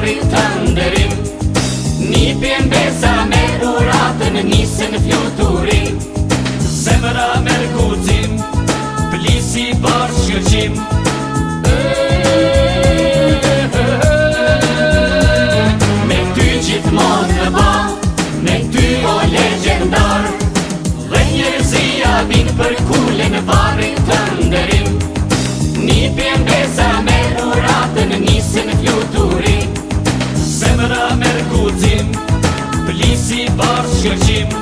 kapit të ndërim Nipin besa me uratën njëse në fjoturim Se më da merë kutim, plisi për shkëqim Hoje o time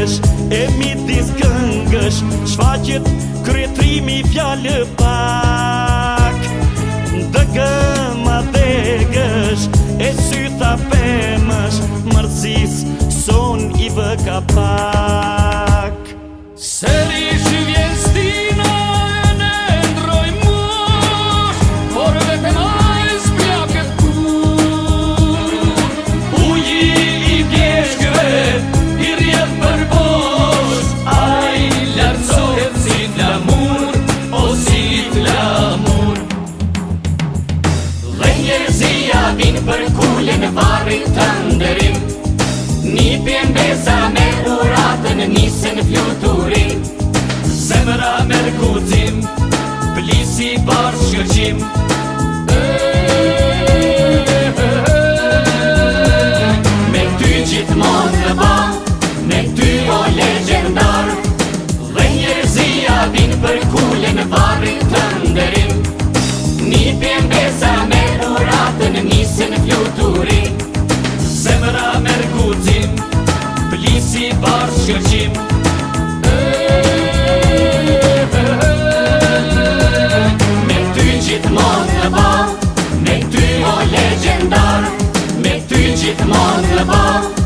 ngësh E mi dis këngësh Shfaqet kretrimi fjallë pak Dë gëma dhe gësh E syta pëmësh Mërzis son i vë kapak Sërish vin për kulle në barin të ndërim Një pjen besa me uratën në njësën fluturin Zemëra me rëkutim, plisi barë shkërqim мов любов.